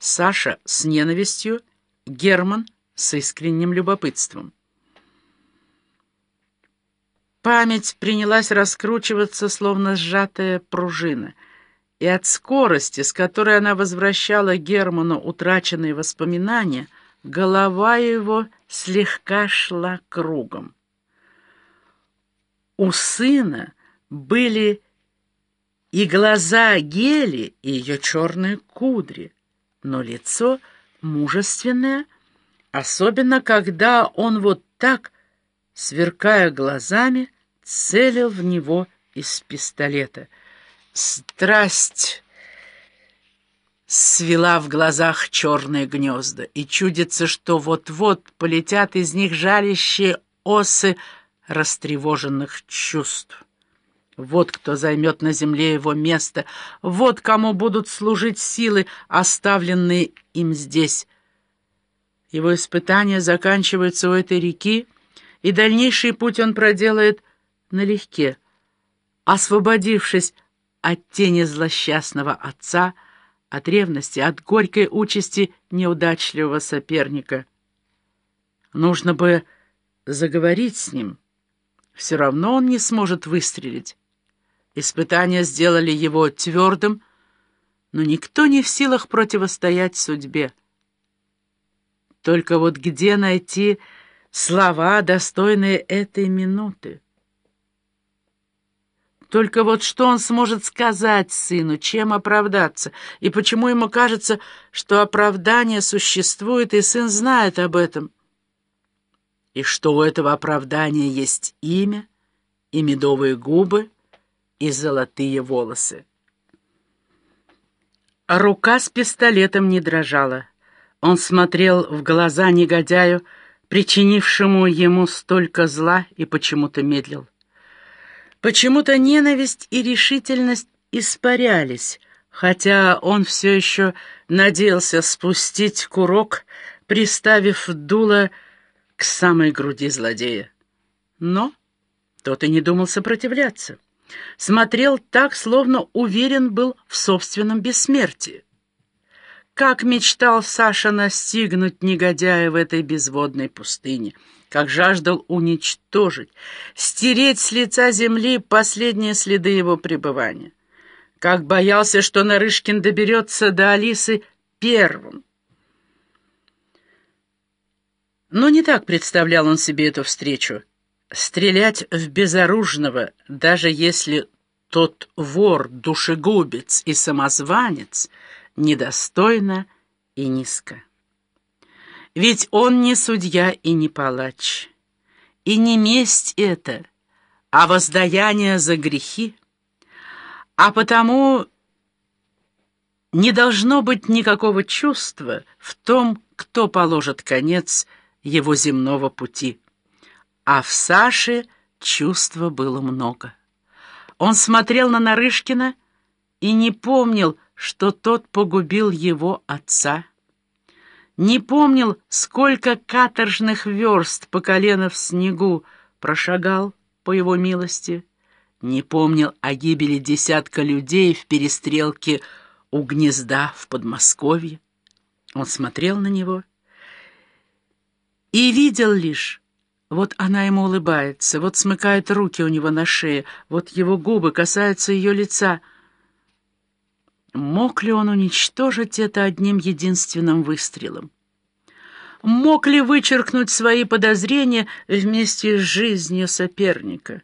Саша с ненавистью, Герман с искренним любопытством. Память принялась раскручиваться, словно сжатая пружина, и от скорости, с которой она возвращала Герману утраченные воспоминания, голова его слегка шла кругом. У сына были и глаза Гели, и ее черные кудри, но лицо мужественное, особенно когда он вот так сверкая глазами, целил в него из пистолета. Страсть свела в глазах черные гнезда, и чудится, что вот-вот полетят из них жалящие осы растревоженных чувств. Вот кто займет на земле его место, вот кому будут служить силы, оставленные им здесь. Его испытания заканчиваются у этой реки, и дальнейший путь он проделает налегке, освободившись от тени злосчастного отца, от ревности, от горькой участи неудачливого соперника. Нужно бы заговорить с ним. Все равно он не сможет выстрелить. Испытания сделали его твердым, но никто не в силах противостоять судьбе. Только вот где найти слова, достойные этой минуты. Только вот что он сможет сказать сыну, чем оправдаться, и почему ему кажется, что оправдание существует, и сын знает об этом, и что у этого оправдания есть имя и медовые губы и золотые волосы. Рука с пистолетом не дрожала. Он смотрел в глаза негодяю, причинившему ему столько зла, и почему-то медлил. Почему-то ненависть и решительность испарялись, хотя он все еще надеялся спустить курок, приставив дуло к самой груди злодея. Но тот и не думал сопротивляться. Смотрел так, словно уверен был в собственном бессмертии. Как мечтал Саша настигнуть негодяя в этой безводной пустыне, как жаждал уничтожить, стереть с лица земли последние следы его пребывания. Как боялся, что Нарышкин доберется до Алисы первым. Но не так представлял он себе эту встречу. Стрелять в безоружного, даже если тот вор, душегубец и самозванец — недостойно и низко. Ведь он не судья и не палач. И не месть это, а воздаяние за грехи. А потому не должно быть никакого чувства в том, кто положит конец его земного пути. А в Саше чувства было много. Он смотрел на Нарышкина и не помнил, что тот погубил его отца. Не помнил, сколько каторжных верст по колено в снегу прошагал по его милости. Не помнил о гибели десятка людей в перестрелке у гнезда в Подмосковье. Он смотрел на него и видел лишь, вот она ему улыбается, вот смыкает руки у него на шее, вот его губы касаются ее лица — Мог ли он уничтожить это одним единственным выстрелом? Мог ли вычеркнуть свои подозрения вместе с жизнью соперника?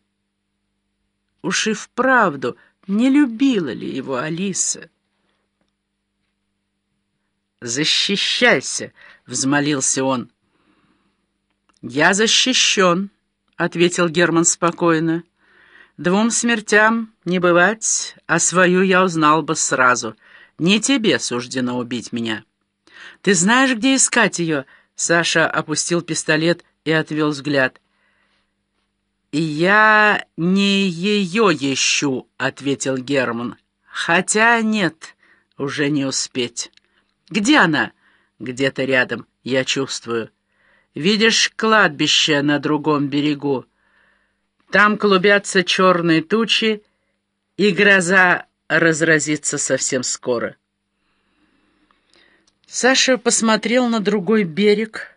Уж и вправду, не любила ли его Алиса? «Защищайся!» — взмолился он. «Я защищен», — ответил Герман спокойно. Двум смертям не бывать, а свою я узнал бы сразу. Не тебе суждено убить меня. Ты знаешь, где искать ее?» Саша опустил пистолет и отвел взгляд. «Я не ее ищу», — ответил Герман. «Хотя нет, уже не успеть. Где она?» «Где-то рядом, я чувствую. Видишь кладбище на другом берегу?» Там клубятся черные тучи, и гроза разразится совсем скоро. Саша посмотрел на другой берег,